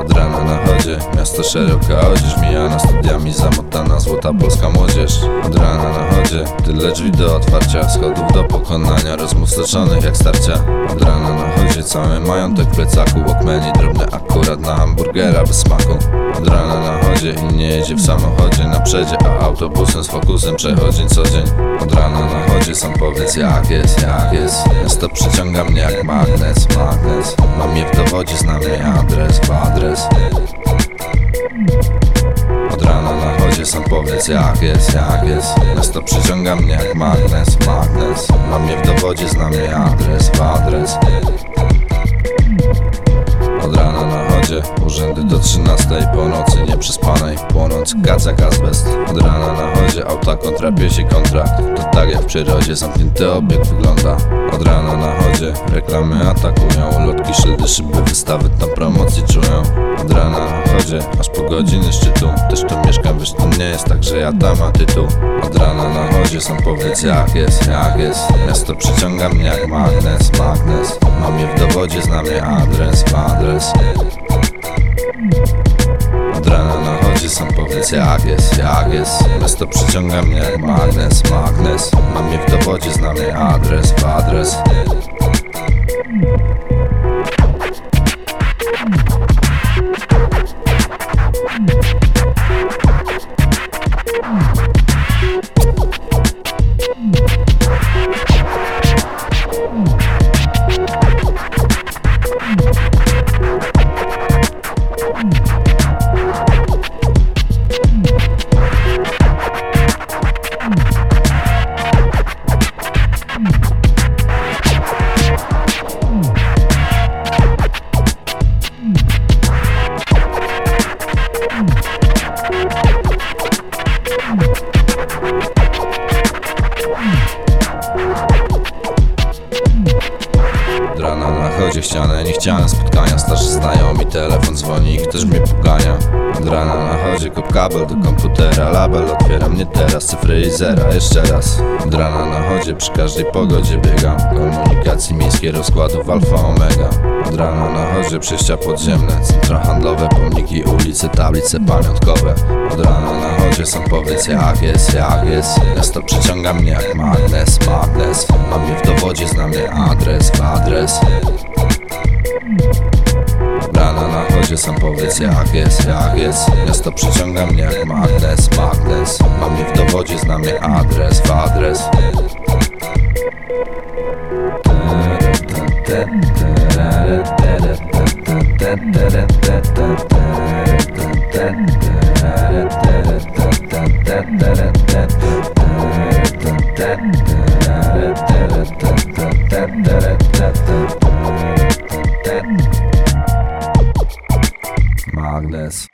Od rana na chodzie, miasto szeroka odzież Mijana studiami zamotana złota polska młodzież. Od rana na chodzie, tyle drzwi do otwarcia Schodów do pokonania, rozmów stoczonych jak starcia. Od rana na chodzie, cały majątek plecaku Walkmani drobne akurat na hamburgera bez smaku. Od rana na chodzie i nie jedzie w samochodzie. Na przedzie A autobusem z fokusem przechodzi co dzień. Od rana na chodzie, sam powiedz jak jest, jak jest. Miasto przyciąga mnie jak magnes, magnes. Mam je w dowodzie, znam jej adres, adres. Od rana na chodzie, sam powiedz jak jest, jak jest. Miasto przyciąga mnie jak magnes, magnes. Mam je w dowodzie, znam jej adres, adres Płonąc gacek azbest Od rana na chodzie, auta kontra piesi kontrakt. To tak jak w przyrodzie, zamknięty obiekt wygląda. Od rana na chodzie, reklamy atakują. Lotki, szyldy, szyby, wystawy tam promocji czują. Od rana na chodzie, aż po godziny szczytu. Też tu mieszkam, wiesz to nie jest tak, że ja tam ma tytuł Od rana na chodzie, sam powiedz jak jest, jak jest. Miasto przyciąga mnie jak magnes, magnes. Mam je w dowodzie, znam je adres, adres powiedz jak jest, jak jest. Miasto przyciąga mnie jak magnes, magnes. Mam je w dowodzie, jej adres, adres chciane, niechciane spotkania. Starzy znajomi, telefon dzwoni i ktoś mnie pogania. Od rana na chodzie, kup kabel do komputera. Label otwieram nie teraz, cyfry i zera. Jeszcze raz. Od rana na chodzie, przy każdej pogodzie biegam Komunikacji miejskiej, rozkładów alfa omega. Od rana na chodzie, przejścia podziemne. Centra handlowe, pomniki, ulice, tablice pamiątkowe. Od rana na chodzie, sam powiedz jak jest, jak jest. Miasto przyciąga mnie jak magnes, magnes. Mam je w dowodzie, znam je adres, adres wszędzie sam powiedz jak jest, jak jest. Miasto przyciąga mnie jak magnes, magnes Mam je w dowodzie, znam je adres, w adres. Yes.